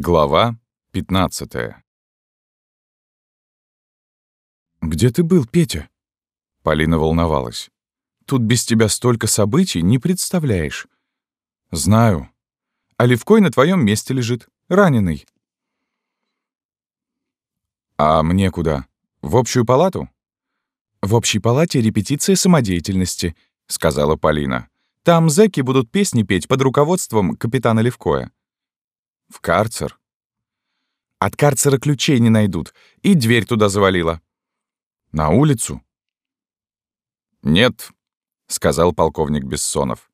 Глава 15 «Где ты был, Петя?» Полина волновалась. «Тут без тебя столько событий, не представляешь». «Знаю. А Левкой на твоем месте лежит, раненый». «А мне куда? В общую палату?» «В общей палате репетиция самодеятельности», — сказала Полина. «Там зэки будут песни петь под руководством капитана Левкоя». «В карцер?» «От карцера ключей не найдут, и дверь туда завалила». «На улицу?» «Нет», — сказал полковник Бессонов.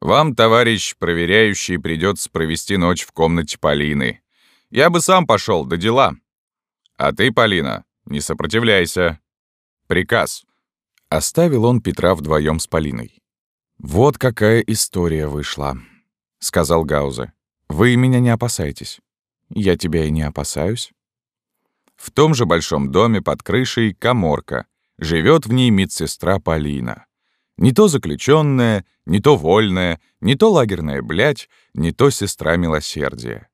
«Вам, товарищ проверяющий, придется провести ночь в комнате Полины. Я бы сам пошел, до дела. А ты, Полина, не сопротивляйся. Приказ». Оставил он Петра вдвоем с Полиной. «Вот какая история вышла», — сказал Гаузе. «Вы меня не опасайтесь. Я тебя и не опасаюсь». В том же большом доме под крышей коморка. Живет в ней медсестра Полина. Не то заключенная, не то вольная, не то лагерная блядь, не то сестра милосердия.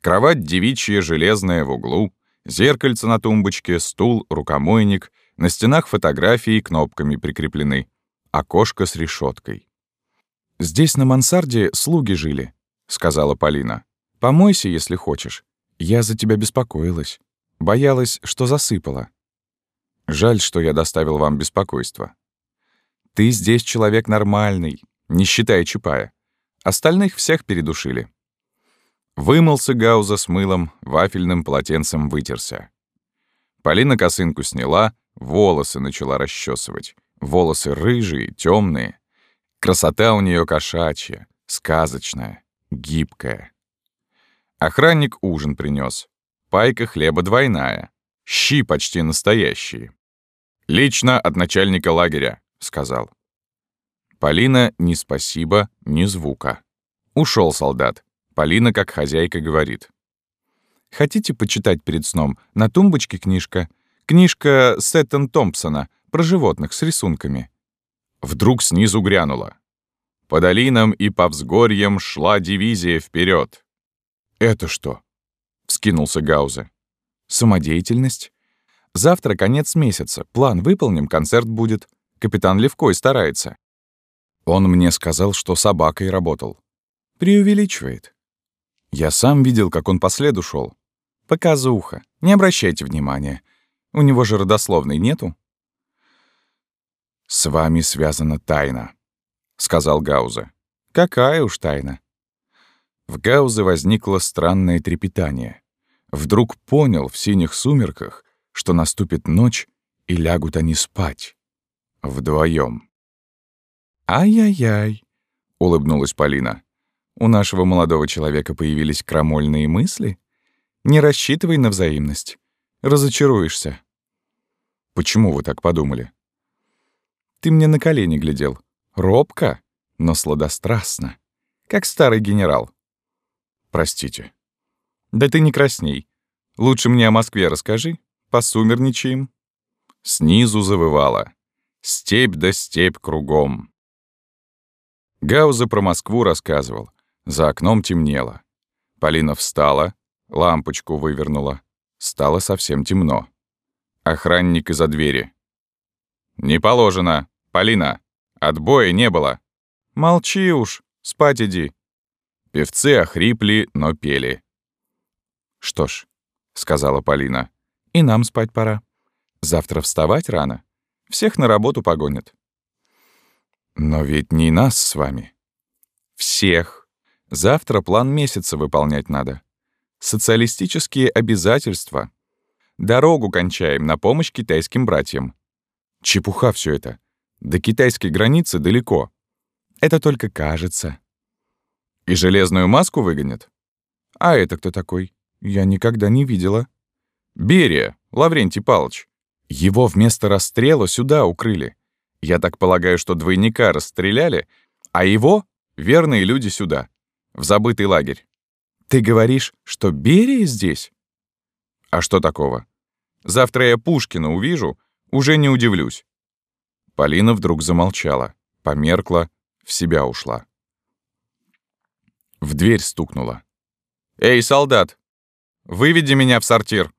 Кровать девичья железная в углу, зеркальце на тумбочке, стул, рукомойник, на стенах фотографии кнопками прикреплены, окошко с решеткой. «Здесь на мансарде слуги жили», — сказала Полина. «Помойся, если хочешь. Я за тебя беспокоилась. Боялась, что засыпала. Жаль, что я доставил вам беспокойство. Ты здесь человек нормальный, не считая Чапая. Остальных всех передушили». Вымылся Гауза с мылом, вафельным полотенцем вытерся. Полина косынку сняла, волосы начала расчесывать. Волосы рыжие, темные. Красота у нее кошачья, сказочная, гибкая. Охранник ужин принес. Пайка хлеба двойная. Щи почти настоящие. «Лично от начальника лагеря», — сказал. Полина ни спасибо, ни звука. Ушел солдат. Полина, как хозяйка, говорит. «Хотите почитать перед сном? На тумбочке книжка. Книжка Сеттон Томпсона про животных с рисунками». Вдруг снизу грянуло. По долинам и по взгорьям шла дивизия вперед. «Это что?» — вскинулся Гаузе. «Самодеятельность. Завтра конец месяца. План выполним, концерт будет. Капитан Левкой старается». Он мне сказал, что собакой работал. Преувеличивает. Я сам видел, как он по следу шел. Показуха. Не обращайте внимания. У него же родословной нету. «С вами связана тайна», — сказал Гаузе. «Какая уж тайна?» В Гаузе возникло странное трепетание. Вдруг понял в синих сумерках, что наступит ночь, и лягут они спать. Вдвоем. «Ай-яй-яй», — улыбнулась Полина. «У нашего молодого человека появились крамольные мысли? Не рассчитывай на взаимность. Разочаруешься». «Почему вы так подумали?» Ты мне на колени глядел. Робко, но сладострастно. Как старый генерал. Простите. Да ты не красней. Лучше мне о Москве расскажи. Посумерничаем. Снизу завывало. Степь да степь кругом. Гауза про Москву рассказывал. За окном темнело. Полина встала, лампочку вывернула. Стало совсем темно. Охранник из-за двери. «Не положено. Полина, отбоя не было». «Молчи уж, спать иди». Певцы охрипли, но пели. «Что ж», — сказала Полина, — «и нам спать пора. Завтра вставать рано. Всех на работу погонят». «Но ведь не нас с вами». «Всех. Завтра план месяца выполнять надо. Социалистические обязательства. Дорогу кончаем на помощь китайским братьям. Чепуха все это. До китайской границы далеко. Это только кажется. И железную маску выгонят? А это кто такой? Я никогда не видела. Берия, Лаврентий Палыч. Его вместо расстрела сюда укрыли. Я так полагаю, что двойника расстреляли, а его — верные люди сюда, в забытый лагерь. Ты говоришь, что Берия здесь? А что такого? Завтра я Пушкина увижу, уже не удивлюсь. Полина вдруг замолчала, померкла, в себя ушла. В дверь стукнула. «Эй, солдат, Выведи меня в сортир.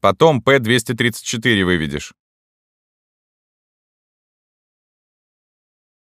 Потом П-234 выведешь.